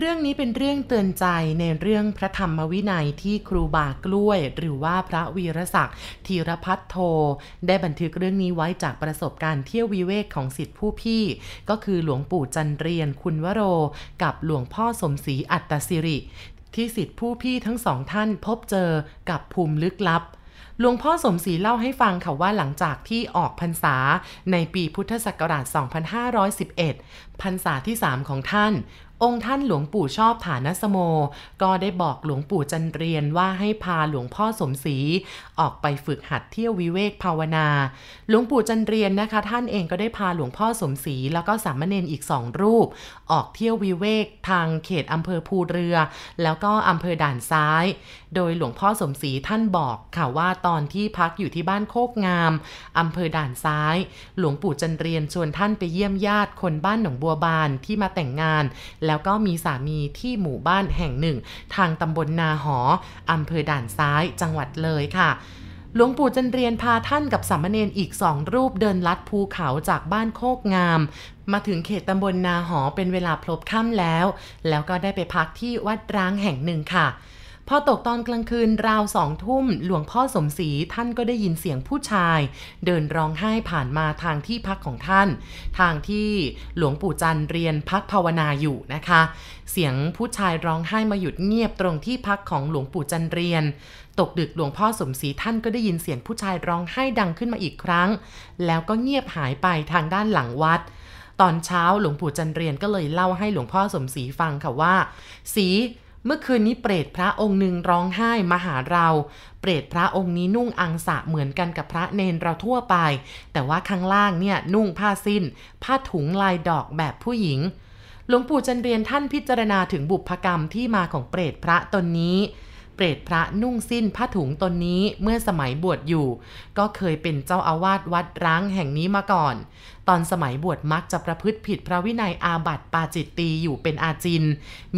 เรื่องนี้เป็นเรื่องเตือนใจในเรื่องพระธรรมวินัยที่ครูบากล้วย หรือว่าพระวีรศักดิ์ธีรพัฒโท ได้บันทึกเรื่องนี้ไว้จากประสบการณ์เที่ยววิเวกของสิทธิผู้พี่ ก็คือหลวงปู่จันเรียนคุณวโร กับหลวงพ่อสมศรีอัตตสิริ ที่สิทธิผู้พี่ทั้งสองท่านพบเจอกับภูมิลึกลับหลวงพ่อสมศรีเล่าให้ฟังค่ะว่าหลังจากที่ออกพรรษาในปีพุทธศักราช 2511 พรรษาที่ 3 ของท่าน องค์ท่านหลวงปู่ชอบฐานสโม ก็ได้บอกหลวงปู่จันเรียนว่าให้พาหลวงพ่อสมศรีออกไปฝึกหัดเที่ยววิเวกภาวนา หลวงปู่จันเรียนนะคะ ท่านเองก็ได้พาหลวงพ่อสมศรีแล้วก็สามเณรอีกสองรูป ออกเที่ยววิเวกทางเขตอำเภอภูเรือ แล้วก็อำเภอด่านซ้าย โดยหลวงพ่อสมศรีท่านบอกค่ะว่าตอนที่พักอยู่ที่บ้านโคกงามอำเภอด่านซ้าย หลวงปู่จันเรียนชวนท่านไปเยี่ยมญาติคนบ้านหนองบัวบานที่มาแต่งงานแล้วก็มีสามีที่หมู่บ้านแห่งหนึ่ง ทางตำบลนาหออำเภอด่านซ้ายจังหวัดเลยค่ะหลวงปู่จันเรียนพาท่านกับสามเณรอีกสองรูปเดินลัดภูเขาจากบ้านโคกงาม มาถึงเขตตำบลนาหอเป็นเวลาพลบค่ำแล้ว แล้วก็ได้ไปพักที่วัดร้างแห่งหนึ่งค่ะ พอตกตอนกลางคืนราวสองทุ่ม หลวงพ่อสมศรีท่านก็ได้ยินเสียงผู้ชาย เดินร้องไห้ผ่านมาทางที่พักของท่าน ทางที่หลวงปู่จันเรียนพักภาวนาอยู่นะคะ เสียงผู้ชายร้องไห้มาหยุดเงียบตรงที่พักของหลวงปู่จันเรียน ตกดึกหลวงพ่อสมศรีท่านก็ได้ยินเสียงผู้ชายร้องไห้ดังขึ้นมาอีกครั้ง แล้วก็เงียบหายไปทางด้านหลังวัดตอนเช้าหลวงปู่จันเรียนก็เลยเล่าให้หลวงพ่อสมศรีฟังค่ะว่าศรี เมื่อคืนนี้เปรตพระองค์หนึ่งร้องไห้มาหาเรา เปรตพระองค์นี้นุ่งอังสะเหมือนกันกับพระเนนเราทั่วไป แต่ว่าข้างล่างเนี่ยนุ่งผ้าสิ้น ผ้าถุงลายดอกแบบผู้หญิง หลวงปู่จันเรียนท่านพิจารณาถึงบุพกรรมที่มาของเปรตพระตนนี้ เปรตพระนุ่งสิ้นผ้าถุงตนนี้เมื่อสมัยบวชอยู่ ก็เคยเป็นเจ้าอาวาสวัดร้างแห่งนี้มาก่อน ตอนสมัยบวชมักจะประพฤติผิดพระวินัยอาบัติปาจิตตีอยู่เป็นอาจิน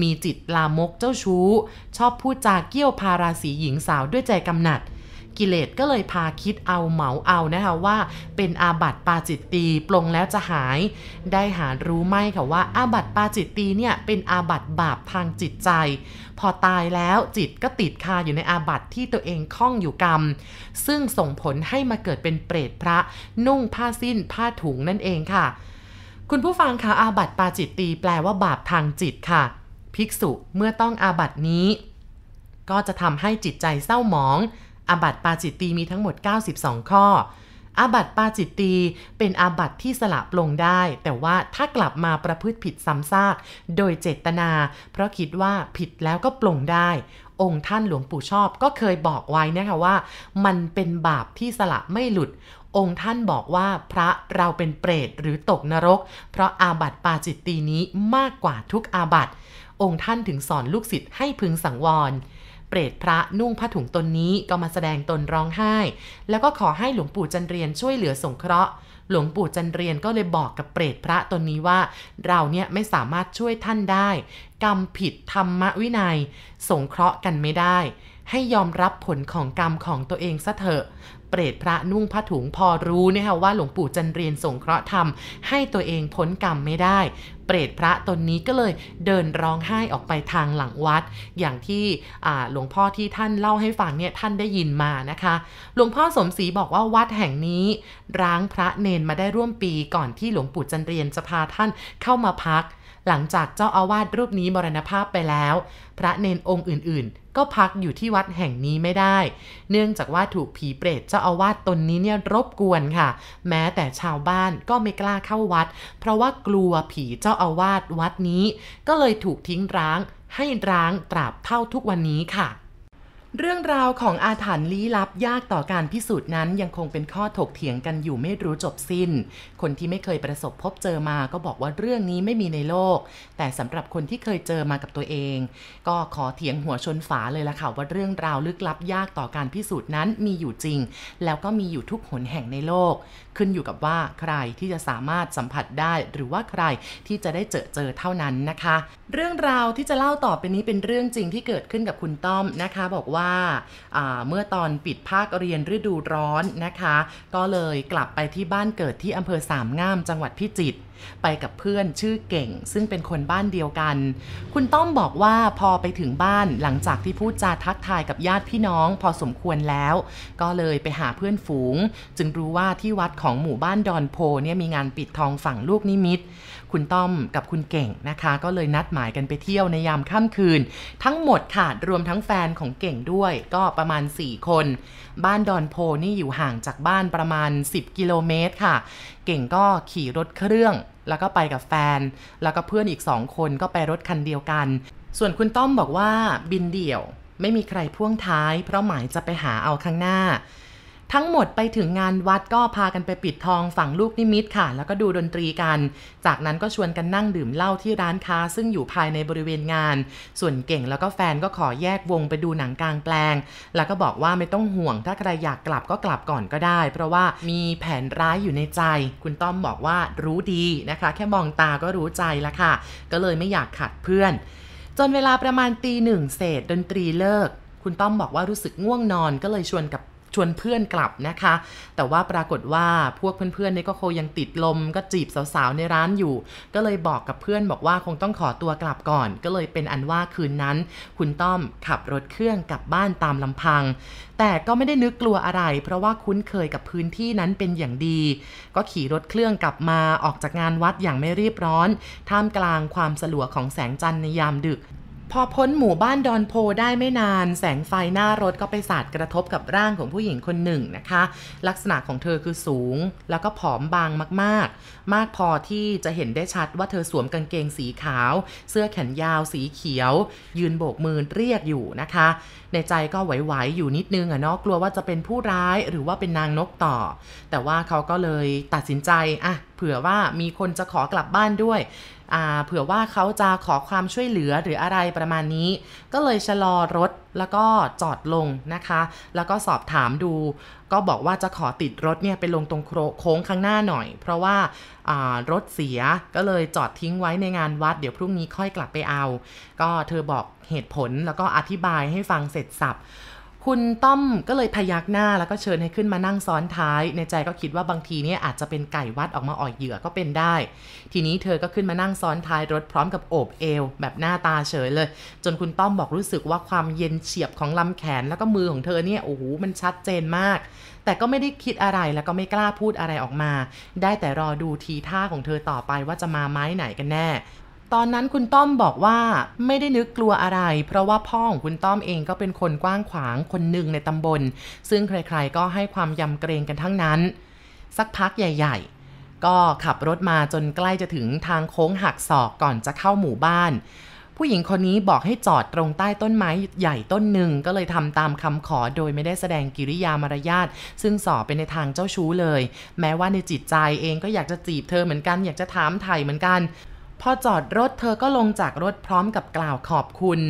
มีจิตลามกเจ้าชู้ ชอบพูดจาเกี้ยวพาราศีหญิงสาวด้วยใจกำหนัด กิเลสก็เลยพาคิดเอาเหมาเอานะคะว่า เป็นอาบัติปาจิตตีปลงแล้วจะหาย ได้หารู้ไหมค่ะว่าอาบัติปาจิตตีเนี่ยเป็นอาบัติบาปทางจิตใจ พอตายแล้วจิตก็ติดคาอยู่ในอาบัติที่ตัวเองคล้องอยู่กรรม ซึ่งส่งผลให้มาเกิดเป็นเปรตพระนุ่งผ้าสิ้นผ้าถุงนั่นเองค่ะ คุณผู้ฟังคะอาบัติปาจิตตีแปลว่าบาปทางจิตค่ะ ภิกษุเมื่อต้องอาบัตินี้ ก็จะทำให้จิตใจเศร้าหมอง อาบัติปาจิตตีมีทั้งหมด 92 ข้อ อาบัติปาจิตตีเป็นอาบัติที่สละปลงได้ แต่ว่าถ้ากลับมาประพฤติผิดซ้ำซาก โดยเจตนา เพราะคิดว่าผิดแล้วก็ปลงได้ องค์ท่านหลวงปู่ชอบก็เคยบอกไว้นะคะว่า มันเป็นบาปที่สละไม่หลุดองค์ท่านบอกว่าพระเราเป็นเปรตหรือตกนรก เพราะอาบัติปาจิตตีนี้มากกว่าทุกอาบัติ องค์ท่านถึงสอนลูกศิษย์ให้พึงสังวร เปรตพระนุ่งผ้าถุงตนนี้ก็มาแสดงตนร้องไห้ แล้วก็ขอให้หลวงปู่จันเรียนช่วยเหลือสงเคราะห์ หลวงปู่จันเรียนก็เลยบอกกับเปรตพระตนนี้ว่า เราเนี่ยไม่สามารถช่วยท่านได้ กรรมผิดธรรมวินัย สงเคราะห์กันไม่ได้ ให้ยอมรับผลของกรรมของตัวเองซะเถอะเปรตพระนุ่งผ้าถุงพอรู้นี่ยค่ะว่าหลวงปู่จันเรียนสงเคราะห์ทำให้ตัวเองพ้นกรรมไม่ได้ เปรตพระตนนี้ก็เลยเดินร้องไห้ออกไปทางหลังวัด อย่างที่หลวงพ่อที่ท่านเล่าให้ฟังเนี่ยท่านได้ยินมานะคะ หลวงพ่อสมศรีบอกว่าวัดแห่งนี้ ร้างพระเนนมาได้ร่วมปีก่อนที่หลวงปู่จันเรียนจะพาท่านเข้ามาพัก หลังจากเจ้าอาวาสรูปนี้มรณภาพไปแล้ว พระเนนองค์อื่นๆ ก็พักอยู่ที่วัดแห่งนี้ไม่ได้ เนื่องจากว่าถูกผีเปรตเจ้าอาวาสตนนี้เนี่ยรบกวนค่ะ แม้แต่ชาวบ้านก็ไม่กล้าเข้าวัด เพราะว่ากลัวผีเจ้าอาวาสวัดนี้ ก็เลยถูกทิ้งร้างให้ร้างตราบเท่าทุกวันนี้ค่ะ เรื่องราวของอาถรรพ์ลี้ลับยากต่อการพิสูจน์นั้นยังคงเป็นข้อถกเถียงกันอยู่ไม่รู้จบสิ้น คนที่ไม่เคยประสบพบเจอมาก็บอกว่าเรื่องนี้ไม่มีในโลก แต่สำหรับคนที่เคยเจอมากับตัวเอง ก็ขอเถียงหัวชนฝาเลยละค่ะว่าเรื่องราวลึกลับยากต่อการพิสูจน์นั้นมีอยู่จริง แล้วก็มีอยู่ทุกหนแห่งในโลกขึ้นอยู่กับว่าใครที่จะสามารถสัมผัสได้หรือว่าใครที่จะได้เจอเจอเท่านั้นนะคะ เรื่องราวที่จะเล่าต่อไปนี้เป็นเรื่องจริงที่เกิดขึ้นกับคุณต้อมนะคะ บอกว่าอ่าเมื่อตอนปิดภาคเรียนฤดูร้อนนะคะ ก็เลยกลับไปที่บ้านเกิดที่อำเภอสามงามจังหวัดพิจิตร ไปกับเพื่อนชื่อเก่ง ซึ่งเป็นคนบ้านเดียวกัน คุณต้อมบอกว่าพอไปถึงบ้านหลังจากที่พูดจาทักทายกับญาติพี่น้อง พอสมควรแล้ว ก็เลยไปหาเพื่อนฝูง จึงรู้ว่าที่วัดของหมู่บ้านดอนโพเนี่ยมีงานปิดทองฝั่งลูกนิมิต คุณต้อมกับคุณเก่งนะคะ ก็เลยนัดหมายกันไปเที่ยวในยามค่ำคืน ทั้งหมดค่ะรวมทั้งแฟนของเก่งด้วยก็ประมาณ 4 คน บ้านดอนโพนี่อยู่ห่างจากบ้านประมาณ 10 กิโลเมตรค่ะ เก่งก็ขี่รถเครื่อง แล้วก็ไปกับแฟน แล้วก็เพื่อนอีก2คนก็ไปรถคันเดียวกัน ส่วนคุณต้อมบอกว่าบินเดี่ยว ไม่มีใครพ่วงท้าย เพราะหมายจะไปหาเอาข้างหน้า ทั้งหมดไปถึงงานวัดก็พากันไปปิดทองฝั่งลูกนิมิตค่ะ แล้วก็ดูดนตรีกัน จากนั้นก็ชวนกันนั่งดื่มเหล้าที่ร้านค้า ซึ่งอยู่ภายในบริเวณงาน ส่วนเก่งแล้วก็แฟนก็ขอแยกวงไปดูหนังกลางแปลง แล้วก็บอกว่าไม่ต้องห่วงถ้าใครอยากกลับก็กลับก่อนก็ได้ เพราะว่ามีแผนร้ายอยู่ในใจ คุณต้อมบอกว่ารู้ดีนะคะ แค่มองตาก็รู้ใจแล้วค่ะ ก็เลยไม่อยากขัดเพื่อน จนเวลาประมาณตีหนึ่งเศษดนตรีเลิก คุณต้อมบอกว่ารู้สึกง่วงนอนก็เลยชวนกับ ชวนเพื่อนกลับนะคะ แต่ว่าปรากฏว่าพวกเพื่อนๆนี่ก็คงยังติดลม ก็จีบสาวๆในร้านอยู่ ก็เลยบอกกับเพื่อนบอกว่าคงต้องขอตัวกลับก่อน ก็เลยเป็นอันว่าคืนนั้น คุณต้อมขับรถเครื่องกลับบ้านตามลำพัง แต่ก็ไม่ได้นึกกลัวอะไร เพราะว่าคุ้นเคยกับพื้นที่นั้นเป็นอย่างดี ก็ขี่รถเครื่องกลับมาออกจากงานวัดอย่างไม่รีบร้อน ท่ามกลางความสลัวของแสงจันทร์ในยามดึก พอพ้นหมู่บ้านดอนโพได้ไม่นาน แสงไฟหน้ารถก็ไปสาดกระทบกับร่างของผู้หญิงคนหนึ่งนะคะ ลักษณะของเธอคือสูง แล้วก็ผอมบางมาก ๆ มากพอที่จะเห็นได้ชัดว่าเธอสวมกางเกงสีขาว เสื้อแขนยาวสีเขียว ยืนโบกมือเรียกอยู่นะคะ ในใจก็ไหวๆอยู่นิดนึงอะเนาะกลัวว่าจะเป็นผู้ร้ายหรือว่าเป็นนางนกต่อ แต่ว่าเขาก็เลยตัดสินใจอะเผื่อว่ามีคนจะขอกลับบ้านด้วย เผื่อว่าเขาจะขอความช่วยเหลือหรืออะไรประมาณนี้ ก็เลยชะลอรถแล้วก็จอดลงนะคะ แล้วก็สอบถามดู ก็บอกว่าจะขอติดรถเนี่ยไปลงตรงโค้งข้างหน้าหน่อย เพราะว่ารถเสียก็เลยจอดทิ้งไว้ในงานวัด เดี๋ยวพรุ่งนี้ค่อยกลับไปเอา ก็เธอบอกเหตุผลแล้วก็อธิบายให้ฟังเสร็จสับ คุณต้อมก็เลยพยักหน้าแล้วก็เชิญให้ขึ้นมานั่งซ้อนท้าย ในใจก็คิดว่าบางทีเนี่ยอาจจะเป็นไก่วัดออกมาอ่อยเหยื่อก็เป็นได้ ทีนี้เธอก็ขึ้นมานั่งซ้อนท้ายรถพร้อมกับโอบเอว แบบหน้าตาเฉยเลย จนคุณต้อมบอกรู้สึกว่าความเย็นเฉียบของลำแขนแล้วก็มือของเธอเนี่ยโอ้โหมันชัดเจนมาก แต่ก็ไม่ได้คิดอะไรแล้วก็ไม่กล้าพูดอะไรออกมา ได้แต่รอดูทีท่าของเธอต่อไปว่าจะมาไม้ไหนกันแน่ ตอนนั้นคุณต้อมบอกว่าไม่ได้นึกกลัวอะไร เพราะว่าพ่อของคุณต้อมเองก็เป็นคนกว้างขวางคนหนึ่งในตำบล ซึ่งใครๆก็ให้ความยำเกรงกันทั้งนั้น สักพักใหญ่ ๆ ก็ขับรถมาจนใกล้จะถึงทางโค้งหักศอกก่อนจะเข้าหมู่บ้าน ผู้หญิงคนนี้บอกให้จอดตรงใต้ต้นไม้ใหญ่ต้นหนึ่งก็เลยทำตามคำขอโดยไม่ได้แสดงกิริยามารยาทซึ่งสอบไปในทางเจ้าชู้เลย แม้ว่าในจิตใจเองก็อยากจะจีบเธอเหมือนกันอยากจะถามไถ่เหมือนกัน พอจอดรถเธอก็ลงจากรถพร้อมกับกล่าวขอบคุณ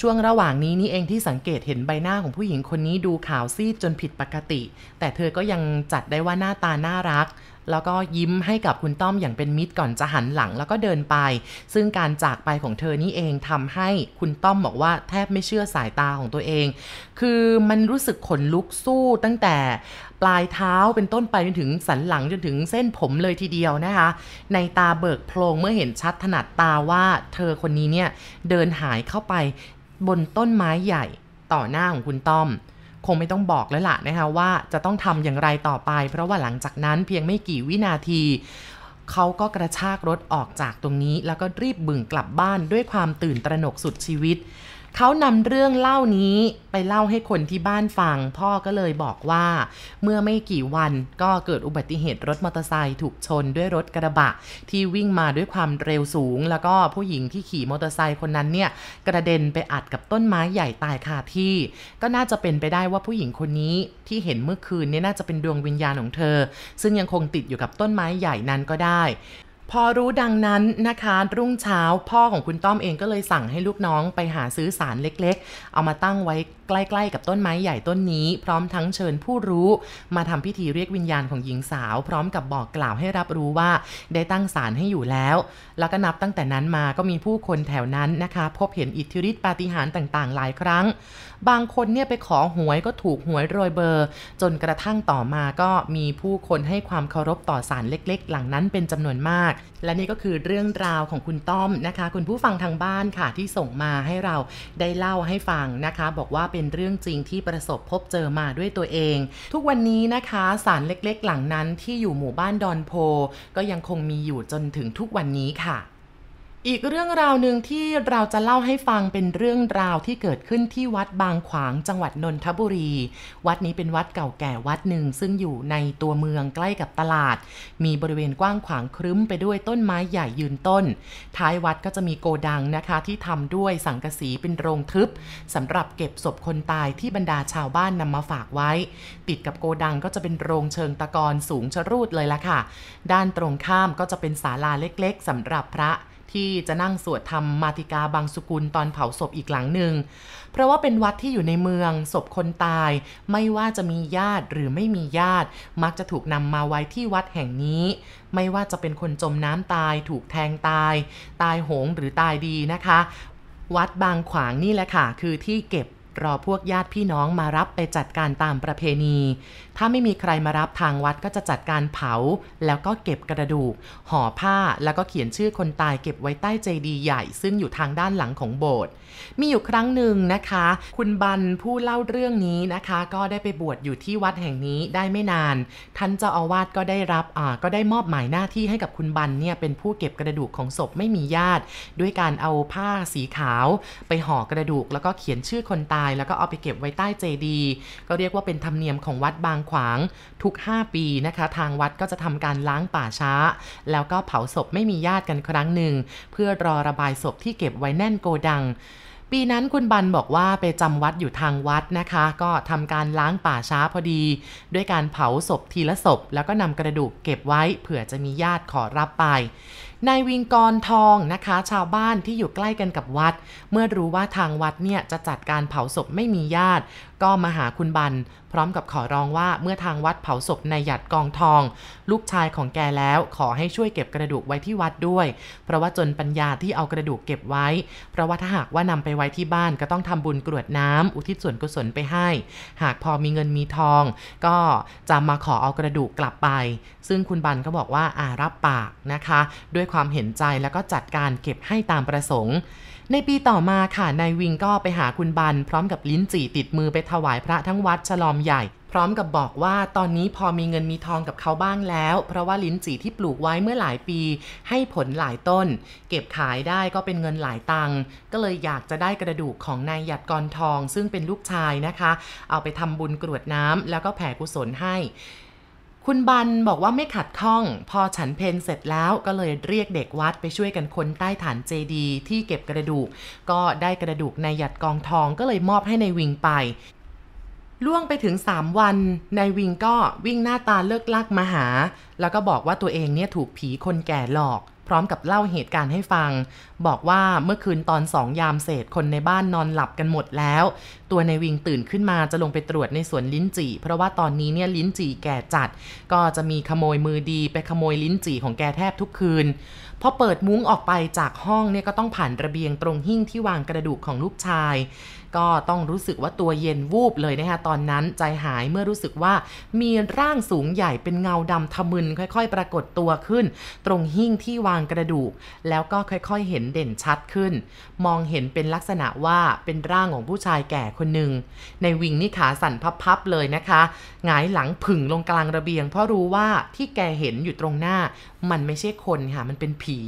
ช่วงระหว่างนี้นี่เองที่สังเกตเห็นใบหน้าของผู้หญิงคนนี้ดูขาวซีดจนผิดปกติ แต่เธอก็ยังจัดได้ว่าหน้าตาน่ารัก แล้วก็ยิ้มให้กับคุณต้อมอย่างเป็นมิตรก่อนจะหันหลังแล้วก็เดินไป ซึ่งการจากไปของเธอนี่เองทำให้คุณต้อมบอกว่าแทบไม่เชื่อสายตาของตัวเอง คือมันรู้สึกขนลุกสู้ตั้งแต่ปลายเท้าเป็นต้นไปจนถึงสันหลังจนถึงเส้นผมเลยทีเดียวนะคะ ในตาเบิกโพลงเมื่อเห็นชัดถนัดตาว่าเธอคนนี้เนี่ยเดินหายเข้าไปบนต้นไม้ใหญ่ต่อหน้าของคุณต้อม คงไม่ต้องบอกแล้วล่ะนะคะว่าจะต้องทำอย่างไรต่อไป เพราะว่าหลังจากนั้นเพียงไม่กี่วินาทีเขาก็กระชากรถออกจากตรงนี้ แล้วก็รีบบึ่งกลับบ้านด้วยความตื่นตระหนกสุดชีวิต เขานำเรื่องเล่านี้ไปเล่าให้คนที่บ้านฟัง พ่อก็เลยบอกว่า เมื่อไม่กี่วันก็เกิดอุบัติเหตุรถมอเตอร์ไซค์ถูกชนด้วยรถกระบะ ที่วิ่งมาด้วยความเร็วสูง แล้วก็ผู้หญิงที่ขี่มอเตอร์ไซค์คนนั้นเนี่ย กระเด็นไปอัดกับต้นไม้ใหญ่ตายคาที่ ก็น่าจะเป็นไปได้ว่าผู้หญิงคนนี้ที่เห็นเมื่อคืนเนี่ยน่าจะเป็นดวงวิญญาณของเธอ ซึ่งยังคงติดอยู่กับต้นไม้ใหญ่นั้นก็ได้ พอรู้ดังนั้นนะคะ รุ่งเช้าพ่อของคุณต้อมเองก็เลยสั่งให้ลูกน้องไปหาซื้อสารเล็กๆ เอามาตั้งไว้ใกล้ๆกับต้นไม้ใหญ่ต้นนี้ พร้อมทั้งเชิญผู้รู้ มาทำพิธีเรียกวิญญาณของหญิงสาว พร้อมกับบอกกล่าวให้รับรู้ว่า ได้ตั้งศาลให้อยู่แล้ว แล้วก็นับตั้งแต่นั้นมาก็มีผู้คนแถวนั้นนะคะ พบเห็นอิทธิฤทธิปาฏิหาริย์ต่างๆ หลายครั้ง บางคนเนี่ยไปขอหวยก็ถูกหวยโรยเบอร์ จนกระทั่งต่อมาก็มีผู้คนให้ความเคารพต่อศาลเล็ก ๆ หลังนั้นเป็นจำนวนมาก และนี่ก็คือเรื่องราวของคุณต้อมนะคะ คุณผู้ฟังทางบ้านค่ะที่ส่งมาให้เราได้เล่าให้ฟังนะคะ บอกว่าเป็นเรื่องจริงที่ประสบพบเจอมาด้วยตัวเอง ทุกวันนี้นะคะศาลเล็กๆ หลังนั้นที่อยู่หมู่บ้านดอนโพ ก็ยังคงมีอยู่จนถึงทุกวันนี้ค่ะ อีกเรื่องราวหนึ่งที่เราจะเล่าให้ฟังเป็นเรื่องราวที่เกิดขึ้นที่วัดบางขวางจังหวัดนนทบุรี วัดนี้เป็นวัดเก่าแก่วัดหนึ่งซึ่งอยู่ในตัวเมืองใกล้กับตลาด มีบริเวณกว้างขวางครึ้มไปด้วยต้นไม้ใหญ่ยืนต้น ท้ายวัดก็จะมีโกดังนะคะที่ทำด้วยสังกะสีเป็นโรงทึบสำหรับเก็บศพคนตายที่บรรดาชาวบ้านนำมาฝากไว้ ติดกับโกดังก็จะเป็นโรงเชิงตะกอนสูงชรูดเลยละค่ะ ด้านตรงข้ามก็จะเป็นศาลาเล็ก ๆสำหรับพระ ที่จะนั่งสวดธรรมมาติกาบางสุกุลตอนเผาศพอีกหลังหนึ่ง เพราะว่าเป็นวัดที่อยู่ในเมืองศพคนตาย ไม่ว่าจะมีญาติหรือไม่มีญาติ มักจะถูกนำมาไว้ที่วัดแห่งนี้ ไม่ว่าจะเป็นคนจมน้ำตาย ถูกแทงตาย ตายโหงหรือตายดีนะคะ วัดบางขวางนี่แหละค่ะ คือที่เก็บ รอพวกญาติพี่น้องมารับไปจัดการตามประเพณี ถ้าไม่มีใครมารับทางวัดก็จะจัดการเผา แล้วก็เก็บกระดูก ห่อผ้าแล้วก็เขียนชื่อคนตายเก็บไว้ใต้เจดีย์ใหญ่ ซึ่งอยู่ทางด้านหลังของโบสถ์มีอยู่ครั้งหนึ่งนะคะ คุณบันผู้เล่าเรื่องนี้นะคะ ก็ได้ไปบวชอยู่ที่วัดแห่งนี้ได้ไม่นาน ท่านเจ้าอาวาสก็ได้รับอ่าก็ได้มอบหมายหน้าที่ให้กับคุณบันเนี่ยเป็นผู้เก็บกระดูกของศพไม่มีญาติ ด้วยการเอาผ้าสีขาว ไปห่อกระดูกแล้วก็เขียนชื่อคนตายแล้วก็เอาไปเก็บไว้ใต้เจดีย์ก็เรียกว่าเป็นธรรมเนียมของวัดบางขวางทุก 5 ปีนะคะ ทางวัดก็จะทำการล้างป่าช้า แล้วก็เผาศพไม่มีญาติกันครั้งหนึ่ง เพื่อรอระบายศพที่เก็บไว้แน่นโกดังปีนั้นคุณบันบอกว่าไปจำวัดอยู่ทางวัดนะคะ ก็ทำการล้างป่าช้าพอดี ด้วยการเผาศพทีละศพ แล้วก็นำกระดูกเก็บไว้เผื่อจะมีญาติขอรับไป นายวิงกรทองนะคะ ชาวบ้านที่อยู่ใกล้กันกับวัด เมื่อรู้ว่าทางวัดเนี่ยจะจัดการเผาศพไม่มีญาติก็มาหาคุณบัน พร้อมกับขอร้องว่าเมื่อทางวัดเผาศพนายหยัดกองทอง ลูกชายของแกแล้วขอให้ช่วยเก็บกระดูกไว้ที่วัดด้วย เพราะว่าจนปัญญาที่เอากระดูกเก็บไว้ เพราะว่าถ้าหากว่านำไปไว้ที่บ้านก็ต้องทำบุญกรวดน้ำอุทิศส่วนกุศลไปให้ หากพอมีเงินมีทอง ก็จะมาขอเอากระดูกกลับไป ซึ่งคุณบันก็บอกว่าอารับปากนะคะ ด้วยความเห็นใจแล้วก็จัดการเก็บให้ตามประสงค์ ในปีต่อมาค่ะนายวิงก็ไปหาคุณบัน พร้อมกับลิ้นจี่ติดมือไปถวายพระทั้งวัดฉลอมใหญ่ พร้อมกับบอกว่าตอนนี้พอมีเงินมีทองกับเขาบ้างแล้ว เพราะว่าลิ้นจี่ที่ปลูกไว้เมื่อหลายปี ให้ผลหลายต้น เก็บขายได้ก็เป็นเงินหลายตังค์ก็เลยอยากจะได้กระดูกของนายหยัดกรทอง ซึ่งเป็นลูกชายนะคะ เอาไปทำบุญกรวดน้ำแล้วก็แผ่กุศลให้ คุณบันบอกว่าไม่ขัดข้อง พอฉันเพนเสร็จแล้วก็เลยเรียกเด็กวัดไปช่วยกันค้นใต้ฐานเจดีที่เก็บกระดูก ก็ได้กระดูกนายหยัดกองทองก็เลยมอบให้ในายวิงไปล่วงไปถึง 3 วันนายวิงก็วิ่งหน้าตาเลิกลักมาหา แล้วก็บอกว่าตัวเองเนี่ยถูกผีคนแก่หลอก พร้อมกับเล่าเหตุการณ์ให้ฟัง บอกว่าเมื่อคืนตอนสองยามเศษคนในบ้านนอนหลับกันหมดแล้ว ตัวในายวิงตื่นขึ้นมาจะลงไปตรวจในสวนลิ้นจี่ เพราะว่าตอนนี้เนี่ยลิ้นจี่แก่จัด ก็จะมีขโมยมือดีไปขโมยลิ้นจี่ของแกแทบทุกคืนพอเปิดมุ้งออกไปจากห้องเนี่ยก็ต้องผ่านระเบียงตรงหิ้งที่วางกระดูกของลูกชาย ก็ต้องรู้สึกว่าตัวเย็นวูบเลยนะคะตอนนั้นใจหายเมื่อรู้สึกว่ามีร่างสูงใหญ่เป็นเงาดำทะมึนค่อย ๆ ปรากฏตัวขึ้น ตรงหิ้งที่วางกระดูก แล้วก็ค่อยๆเห็นเด่นชัดขึ้น มองเห็นเป็นลักษณะว่าเป็นร่างของผู้ชายแก่คนหนึ่งในวิงนี่ขาสั่นพับๆเลยนะคะหงายหลังผึ่งลงกลางระเบียง เพราะรู้ว่าที่แกเห็นอยู่ตรงหน้า มันไม่ใช่คนค่ะ มันเป็นผี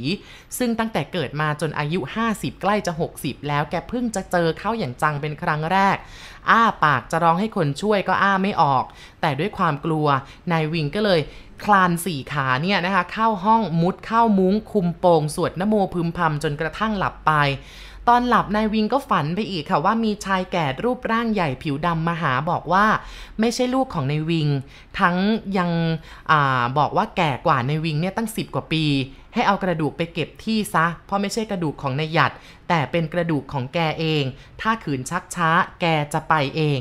ซึ่งตั้งแต่เกิดมาจนอายุ 50 ใกล้จะ 60 แล้วแกเพิ่งจะเจอเข้าอย่างจังเป็นครั้งแรก อ้าปากจะร้องให้คนช่วยก็อ้าไม่ออก แต่ด้วยความกลัวนายวิงก็เลยคลานสี่ขาเนี่ยนะคะเข้าห้องมุดเข้ามุ้งคุมโปงสวดนโมพึมพำจนกระทั่งหลับไป ตอนหลับนายวิงก็ฝันไปอีกค่ะว่ามีชายแก่รูปร่างใหญ่ผิวดำมาหาบอกว่าไม่ใช่ลูกของนายวิง ทั้งยังอบอกว่าแก่กว่านายวิงเนี่ยตั้ง 10 กว่าปี ให้เอากระดูกไปเก็บที่ซะ เพราะไม่ใช่กระดูกของนายหยัด แต่เป็นกระดูกของแกเอง ถ้าขืนชักช้าแกจะไปเอง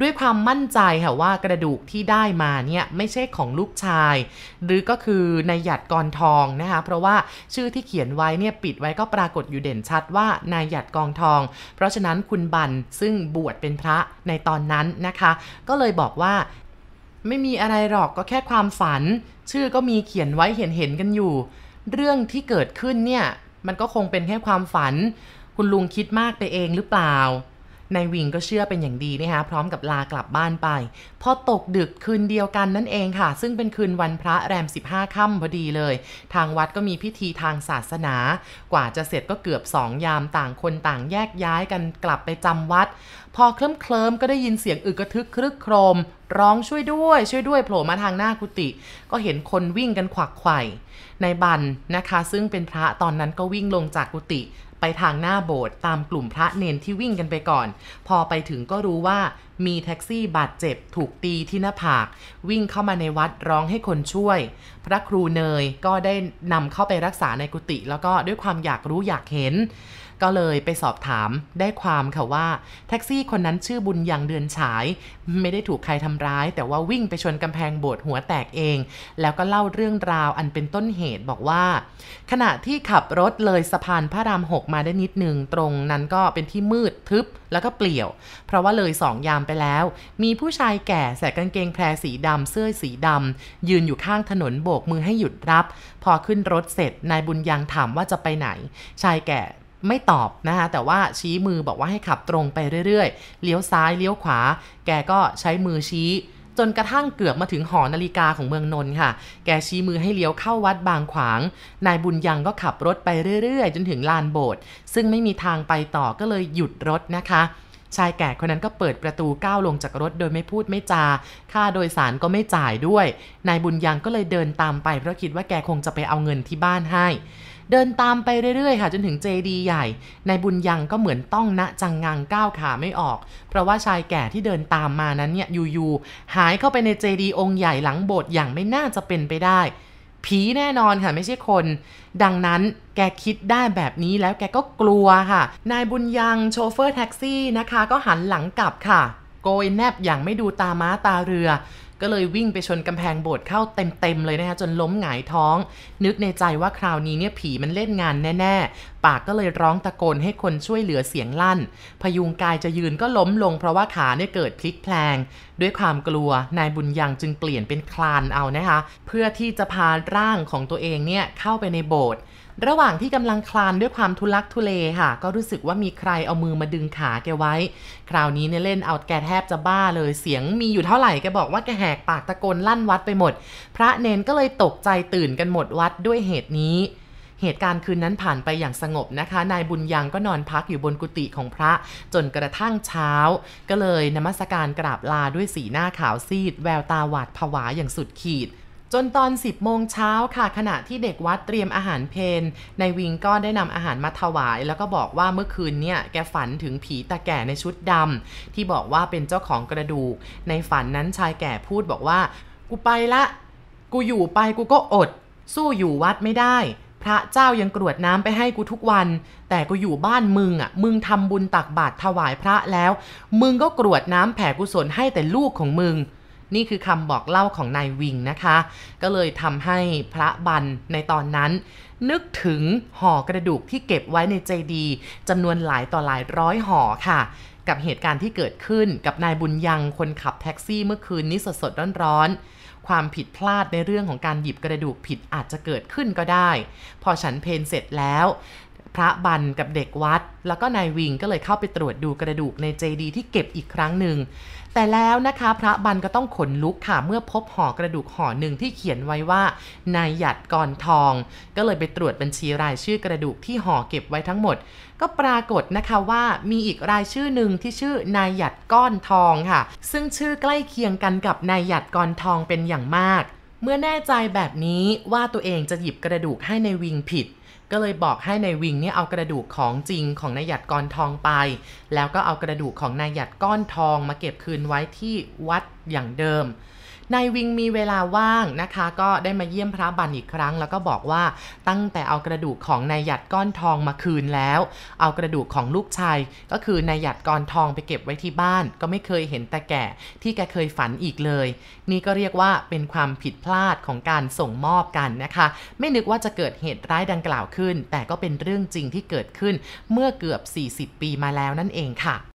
ด้วยความมั่นใจค่ะว่ากระดูกที่ได้มาเนี่ยไม่ใช่ของลูกชาย หรือก็คือนายหยัดกรทองนะคะเพราะว่าชื่อที่เขียนไว้เนี่ยปิดไว้ก็ปรากฏอยู่เด่นชัดว่านายหยัดกองทอง เพราะฉะนั้นคุณบันซึ่งบวชเป็นพระในตอนนั้นนะคะ ก็เลยบอกว่าไม่มีอะไรหรอกก็แค่ความฝัน ชื่อก็มีเขียนไว้เห็นเห็นกันอยู่ เรื่องที่เกิดขึ้นเนี่ย มันก็คงเป็นแค่ความฝัน คุณลุงคิดมากไปเองหรือเปล่า นายวิงก็เชื่อเป็นอย่างดีนะคะพร้อมกับลากลับบ้านไป พอตกดึกคืนเดียวกันนั่นเองค่ะ ซึ่งเป็นคืนวันพระแรม 15ค่ำพอดีเลย ทางวัดก็มีพิธีทางศาสนา กว่าจะเสร็จก็เกือบสองยามต่างคนต่างแยกย้ายกันกลับไปจำวัด พอเคลิ้มเคลิมก็ได้ยินเสียงอึกระทึกครึกโครม ร้องช่วยด้วย ช่วยด้วยโผล่มาทางหน้ากุฏิก็เห็นคนวิ่งกันขวักไขว่ในบันนะคะ ซึ่งเป็นพระตอนนั้นก็วิ่งลงจากกุฏิ ทางหน้าโบสถ์ตามกลุ่มพระเนนที่วิ่งกันไปก่อน พอไปถึงก็รู้ว่ามีแท็กซี่บาดเจ็บถูกตีที่หน้าผาก วิ่งเข้ามาในวัดร้องให้คนช่วย พระครูเนยก็ได้นำเข้าไปรักษาในกุฏิแล้วก็ด้วยความอยากรู้อยากเห็น ก็เลยไปสอบถามได้ความค่ะว่าแท็กซี่คนนั้นชื่อบุญยังเดือนฉาย ไม่ได้ถูกใครทำร้าย แต่ว่าวิ่งไปชนกำแพงโบสถ์หัวแตกเอง แล้วก็เล่าเรื่องราวอันเป็นต้นเหตุบอกว่า ขณะที่ขับรถเลยสะพานพระรามหกมาได้นิดนึงตรงนั้นก็เป็นที่มืดทึบแล้วก็เปลี่ยว เพราะว่าเลยสองยามไปแล้ว มีผู้ชายแก่ใส่กางเกงแพรสีดำเสื้อสีดำยืนอยู่ข้างถนนโบกมือให้หยุดรับ พอขึ้นรถเสร็จนายบุญยังถามว่าจะไปไหน ชายแก่ ไม่ตอบนะคะแต่ว่าชี้มือบอกว่าให้ขับตรงไปเรื่อยๆ เลี้ยวซ้ายเลี้ยวขวา แกก็ใช้มือชี้จนกระทั่งเกือบมาถึงหอนาฬิกาของเมืองนนท์ค่ะ แกชี้มือให้เลี้ยวเข้าวัดบางขวาง นายบุญยังก็ขับรถไปเรื่อยๆ จนถึงลานโบสถ์ซึ่งไม่มีทางไปต่อก็เลยหยุดรถนะคะ ชายแก่คนนั้นก็เปิดประตูก้าวลงจากรถโดยไม่พูดไม่จา ค่าโดยสารก็ไม่จ่ายด้วย นายบุญยังก็เลยเดินตามไปเพราะคิดว่าแกคงจะไปเอาเงินที่บ้านให้ เดินตามไปเรื่อยๆ ค่ะจนถึงเจดีใหญ่ในบุญยังก็เหมือนต้องณจังงังก้าวขาไม่ออก เพราะว่าชายแก่ที่เดินตามมานั้นเนี่ยอยู่ๆหายเข้าไปในเจดีองค์ใหญ่หลังโบสถ์อย่างไม่น่าจะเป็นไปได้ ผีแน่นอนค่ะไม่ใช่คน ดังนั้นแกคิดได้แบบนี้แล้วแกก็กลัวค่ะ นายบุญยังโชเฟอร์แท็กซี่นะคะ ก็หันหลังกลับค่ะ โกยแนบอย่างไม่ดูตาม้าตาเรือ ก็เลยวิ่งไปชนกำแพงโบสถ์เข้าเต็มๆเลยนะคะจนล้มหงายท้อง นึกในใจว่าคราวนี้เนี่ยผีมันเล่นงานแน่ๆปากก็เลยร้องตะโกนให้คนช่วยเหลือเสียงลั่น พยุงกายจะยืนก็ล้มลงเพราะว่าขาเนี่ยเกิดพลิกแพลง ด้วยความกลัวนายบุญยังจึงเปลี่ยนเป็นคลานเอานะคะ เพื่อที่จะพาร่างของตัวเองเนี่ยเข้าไปในโบสถ์ระหว่างที่กำลังคลานด้วยความทุลักทุเลค่ะ ก็รู้สึกว่ามีใครเอามือมาดึงขาแกไว้ คราวนี้เนี่ยเล่นเอาแกแทบจะบ้าเลยเสียงมีอยู่เท่าไหร่แกบอกว่าแกแหกปากตะโกนลั่นวัดไปหมด พระเนนก็เลยตกใจตื่นกันหมดวัดด้วยเหตุนี้ เหตุการณ์คืนนั้นผ่านไปอย่างสงบนะคะ นายบุญยังก็นอนพักอยู่บนกุฏิของพระ จนกระทั่งเช้า ก็เลยนมัสการกราบลาด้วยสีหน้าขาวซีด แววตาหวาดผวาอย่างสุดขีดจนตอน 10 โมงเช้าค่ะ ขณะที่เด็กวัดเตรียมอาหารเพนในวิงก็ได้นำอาหารมาถวาย แล้วก็บอกว่าเมื่อคืนเนี่ยแกฝันถึงผีตาแก่ในชุดดำที่บอกว่าเป็นเจ้าของกระดูก ในฝันนั้นชายแก่พูดบอกว่า กูไปละ กูอยู่ไปกูก็อด สู้อยู่วัดไม่ได้ พระเจ้ายังกรวดน้ำไปให้กูทุกวัน แต่กูอยู่บ้านมึงอะ มึงทำบุญตักบาตรถวายพระแล้ว มึงก็กรวดน้ำแผ่กุศลให้แต่ลูกของมึง นี่คือคำบอกเล่าของนายวิงนะคะ ก็เลยทำให้พระบันในตอนนั้น นึกถึงห่อกระดูกที่เก็บไว้ในเจดีจำนวนหลายต่อหลายร้อยห่อค่ะ กับเหตุการณ์ที่เกิดขึ้นกับนายบุญยังคนขับแท็กซี่เมื่อคืนนี้สดๆร้อนๆ ความผิดพลาดในเรื่องของการหยิบกระดูกผิดอาจจะเกิดขึ้นก็ได้ พอฉันเพนเสร็จแล้ว พระบันกับเด็กวัด แล้วก็นายวิงก็เลยเข้าไปตรวจดูกระดูกในเจดีที่เก็บอีกครั้งหนึ่ง แต่แล้วนะคะพระบันก็ต้องขนลุกค่ะเมื่อพบห่อกระดูกห่อหนึ่งที่เขียนไว้ว่านายหยัดกรทอง ก็เลยไปตรวจบัญชีรายชื่อกระดูกที่ห่อเก็บไว้ทั้งหมด ก็ปรากฏนะคะว่ามีอีกรายชื่อหนึ่งที่ชื่อนายหยัดก้อนทองค่ะ ซึ่งชื่อใกล้เคียงกันกับนายหยัดกรทองเป็นอย่างมาก เมื่อแน่ใจแบบนี้ว่าตัวเองจะหยิบกระดูกให้ในวิงผิด ก็เลยบอกให้ในายวิงเนี่ยเอากระดูกของจริงของนายหยัดก้อนทองไป แล้วก็เอากระดูกของนายหยัดก้อนทองมาเก็บคืนไว้ที่วัดอย่างเดิม นายวิงมีเวลาว่างนะคะ ก็ได้มาเยี่ยมพระบันอีกครั้ง แล้วก็บอกว่าตั้งแต่เอากระดูกของนายหยัดก้อนทองมาคืนแล้ว เอากระดูกของลูกชายก็คือนายหยัดก้อนทองไปเก็บไว้ที่บ้าน ก็ไม่เคยเห็นแต่แก่ที่แกเคยฝันอีกเลย นี่ก็เรียกว่าเป็นความผิดพลาดของการส่งมอบกันนะคะ ไม่นึกว่าจะเกิดเหตุร้ายดังกล่าวขึ้น แต่ก็เป็นเรื่องจริงที่เกิดขึ้นเมื่อเกือบ 40 ปีมาแล้วนั่นเองค่ะ